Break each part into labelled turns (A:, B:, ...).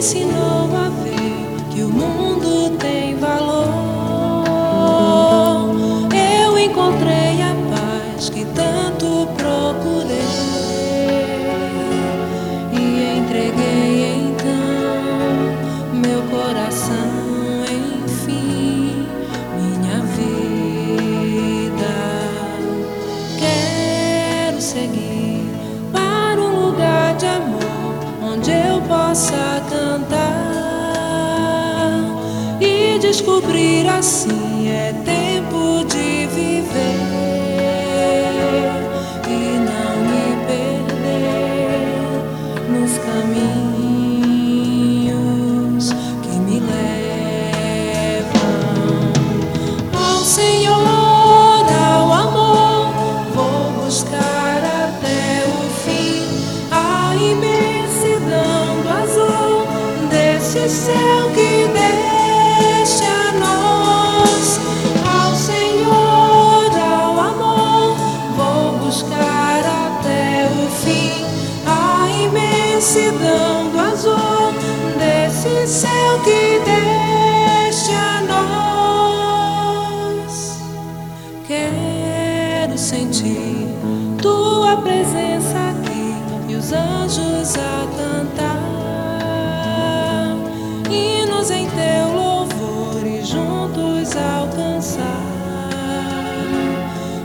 A: ensinou a ver que o mundo tem valor. Descobrir assim é tempo de viver e não me perder nos caminhos que me levam ao Senhor, ao amor. Vou buscar até o fim a imensidão do azul desse céu que deixa imensidão do azul desse céu que deixa a nós. Quero sentir tua presença aqui e os anjos a cantar, hinos em teu louvor e juntos alcançar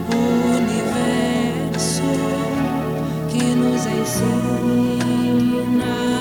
A: o universo que nos ensina o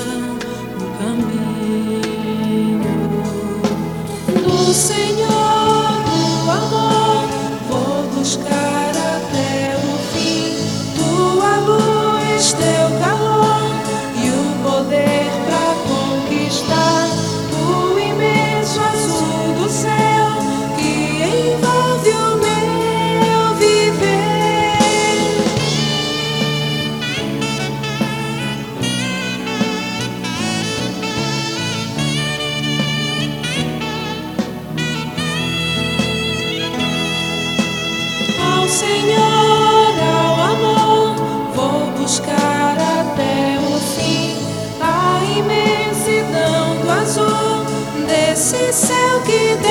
A: Senhor, ao amor, vou buscar até o fim a imensidão do azul desse céu que